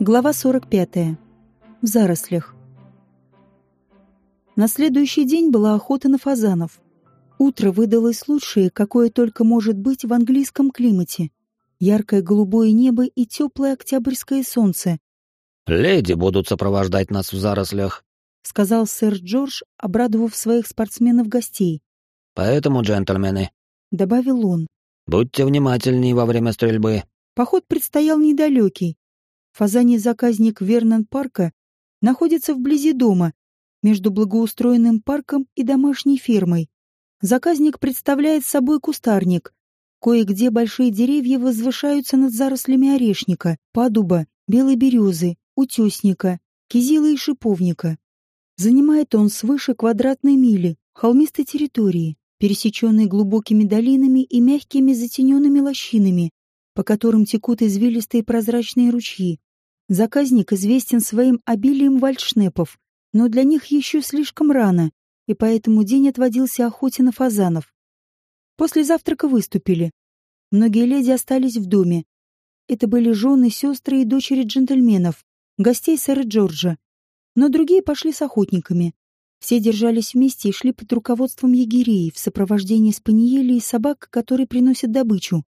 Глава 45. В зарослях. На следующий день была охота на фазанов. Утро выдалось лучшее, какое только может быть в английском климате. Яркое голубое небо и теплое октябрьское солнце. «Леди будут сопровождать нас в зарослях», — сказал сэр Джордж, обрадовав своих спортсменов-гостей. «Поэтому, джентльмены», — добавил он, — «будьте внимательнее во время стрельбы». Поход предстоял недалекий, Фазаний заказник Вернон парка находится вблизи дома, между благоустроенным парком и домашней фермой. Заказник представляет собой кустарник. Кое-где большие деревья возвышаются над зарослями орешника, падуба, белой березы, утесника, кизила и шиповника. Занимает он свыше квадратной мили холмистой территории, пересеченной глубокими долинами и мягкими затененными лощинами, по которым текут извилистые прозрачные ручьи. Заказник известен своим обилием вальшнепов, но для них еще слишком рано, и поэтому день отводился охоте на фазанов. После завтрака выступили. Многие леди остались в доме. Это были жены, сестры и дочери джентльменов, гостей сэра Джорджа. Но другие пошли с охотниками. Все держались вместе и шли под руководством егерей в сопровождении спаниелей и собак, которые приносят добычу.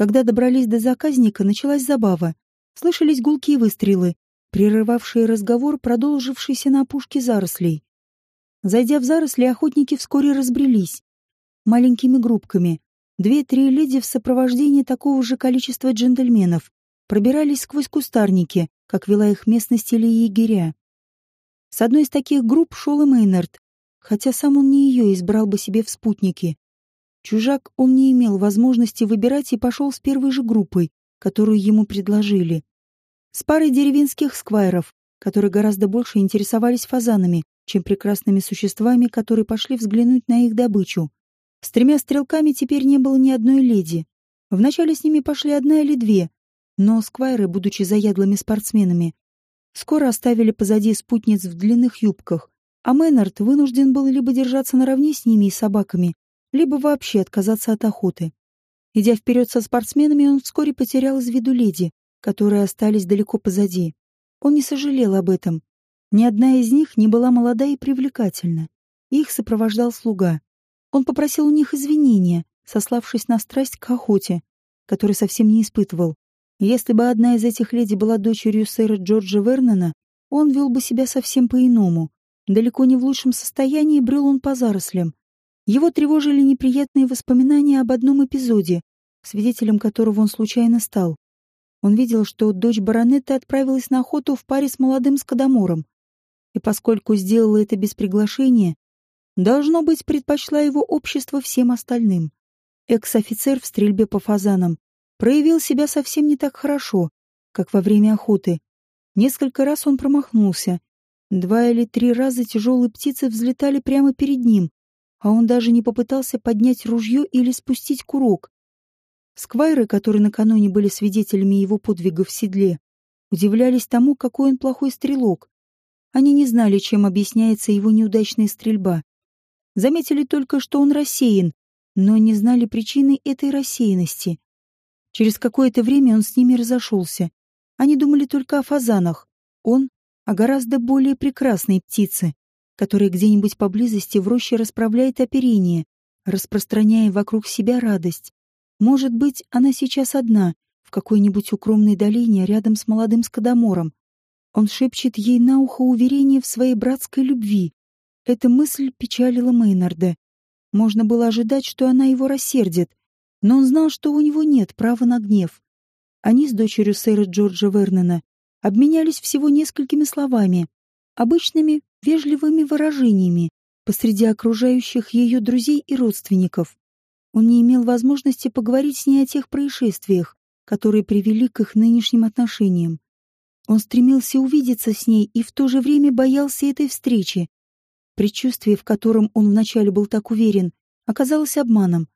Когда добрались до заказника, началась забава. Слышались гулкие выстрелы, прерывавшие разговор, продолжившийся на опушке зарослей. Зайдя в заросли, охотники вскоре разбрелись. Маленькими группками. Две-три леди в сопровождении такого же количества джентльменов пробирались сквозь кустарники, как вела их местность или егеря. С одной из таких групп шел и Мейнард, хотя сам он не ее избрал бы себе в спутники. Чужак он не имел возможности выбирать и пошел с первой же группой, которую ему предложили. С парой деревенских сквайров, которые гораздо больше интересовались фазанами, чем прекрасными существами, которые пошли взглянуть на их добычу. С тремя стрелками теперь не было ни одной леди. Вначале с ними пошли одна или две, но сквайры, будучи заядлыми спортсменами, скоро оставили позади спутниц в длинных юбках, а Мэннард вынужден был либо держаться наравне с ними и собаками, либо вообще отказаться от охоты. Идя вперед со спортсменами, он вскоре потерял из виду леди, которые остались далеко позади. Он не сожалел об этом. Ни одна из них не была молода и привлекательна. Их сопровождал слуга. Он попросил у них извинения, сославшись на страсть к охоте, которой совсем не испытывал. Если бы одна из этих леди была дочерью сэра Джорджа Вернона, он вел бы себя совсем по-иному. Далеко не в лучшем состоянии брел он по зарослям, его тревожили неприятные воспоминания об одном эпизоде, свидетелем которого он случайно стал. Он видел, что дочь баронета отправилась на охоту в паре с молодым скадомором. И поскольку сделала это без приглашения, должно быть, предпочла его общество всем остальным. Экс-офицер в стрельбе по фазанам проявил себя совсем не так хорошо, как во время охоты. Несколько раз он промахнулся. Два или три раза тяжелые птицы взлетали прямо перед ним, а он даже не попытался поднять ружье или спустить курок. Сквайры, которые накануне были свидетелями его подвигов в седле, удивлялись тому, какой он плохой стрелок. Они не знали, чем объясняется его неудачная стрельба. Заметили только, что он рассеян, но не знали причины этой рассеянности. Через какое-то время он с ними разошелся. Они думали только о фазанах. Он — о гораздо более прекрасной птице который где-нибудь поблизости в роще расправляет оперение, распространяя вокруг себя радость. Может быть, она сейчас одна, в какой-нибудь укромной долине рядом с молодым скадомором. Он шепчет ей на ухо уверение в своей братской любви. Эта мысль печалила Мейнарда. Можно было ожидать, что она его рассердит, но он знал, что у него нет права на гнев. Они с дочерью сэра Джорджа Вернона обменялись всего несколькими словами, обычными вежливыми выражениями посреди окружающих ее друзей и родственников. Он не имел возможности поговорить с ней о тех происшествиях, которые привели к их нынешним отношениям. Он стремился увидеться с ней и в то же время боялся этой встречи. Предчувствие, в котором он вначале был так уверен, оказалось обманом.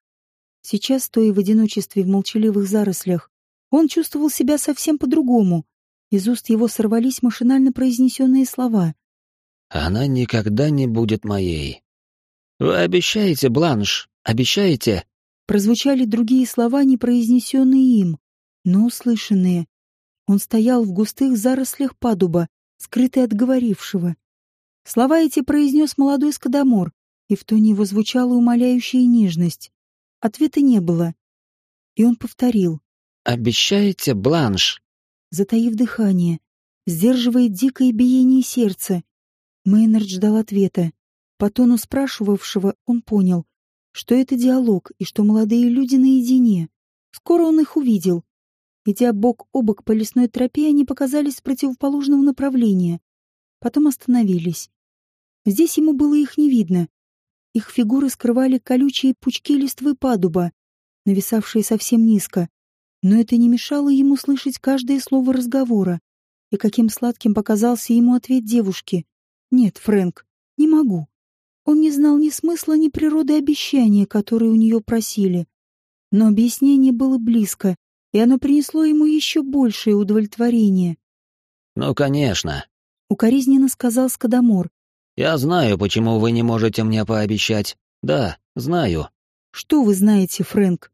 Сейчас, стоя в одиночестве в молчаливых зарослях, он чувствовал себя совсем по-другому. Из уст его сорвались машинально произнесенные слова. Она никогда не будет моей. Вы обещаете, Бланш, обещаете? Прозвучали другие слова, не произнесенные им, но услышанные. Он стоял в густых зарослях падуба, скрытый от говорившего. Слова эти произнес молодой скадомор, и в тоне его звучала умоляющая нежность. Ответа не было. И он повторил. «Обещаете, Бланш?» Затаив дыхание, сдерживая дикое биение сердца, Мейнард ждал ответа. По тону спрашивавшего он понял, что это диалог и что молодые люди наедине. Скоро он их увидел. Идя бок о бок по лесной тропе, они показались с противоположного направления. Потом остановились. Здесь ему было их не видно. Их фигуры скрывали колючие пучки листвы падуба, нависавшие совсем низко. Но это не мешало ему слышать каждое слово разговора. И каким сладким показался ему ответ девушки. «Нет, Фрэнк, не могу». Он не знал ни смысла, ни природы обещания, которые у нее просили. Но объяснение было близко, и оно принесло ему еще большее удовлетворение. «Ну, конечно», — укоризненно сказал Скадомор. «Я знаю, почему вы не можете мне пообещать. Да, знаю». «Что вы знаете, Фрэнк?»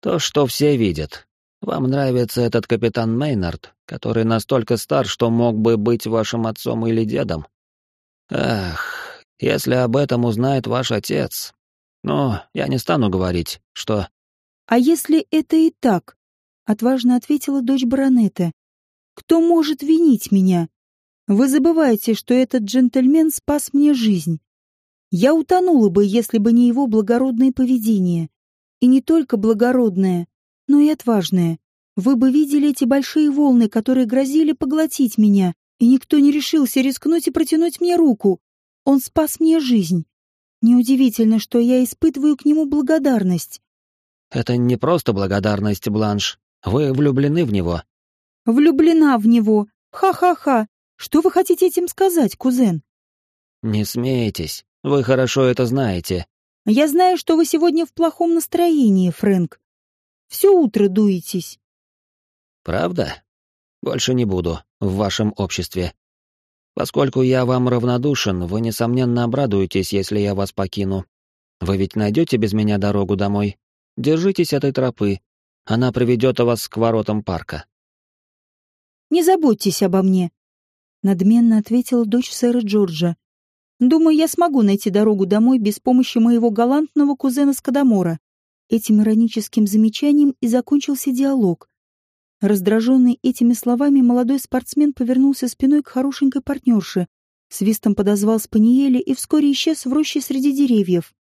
«То, что все видят. Вам нравится этот капитан Мейнард, который настолько стар, что мог бы быть вашим отцом или дедом. Ах, если об этом узнает ваш отец. Но я не стану говорить, что... А если это и так? Отважно ответила дочь баронета. Кто может винить меня? Вы забываете, что этот джентльмен спас мне жизнь. Я утонула бы, если бы не его благородное поведение. И не только благородное, но и отважное. Вы бы видели эти большие волны, которые грозили поглотить меня, и никто не решился рискнуть и протянуть мне руку. Он спас мне жизнь. Неудивительно, что я испытываю к нему благодарность. Это не просто благодарность, Бланш. Вы влюблены в него. Влюблена в него. Ха-ха-ха. Что вы хотите этим сказать, кузен? Не смейтесь. Вы хорошо это знаете. Я знаю, что вы сегодня в плохом настроении, Фрэнк. Все утро дуетесь. Правда? Больше не буду в вашем обществе. Поскольку я вам равнодушен, вы, несомненно, обрадуетесь, если я вас покину. Вы ведь найдете без меня дорогу домой? Держитесь этой тропы. Она приведет вас к воротам парка. Не заботьтесь обо мне, надменно ответила дочь сэра Джорджа. Думаю, я смогу найти дорогу домой без помощи моего галантного кузена Скадамора. Этим ироническим замечанием и закончился диалог. Раздраженный этими словами, молодой спортсмен повернулся спиной к хорошенькой партнерше, свистом подозвал Спаниеля и вскоре исчез в роще среди деревьев.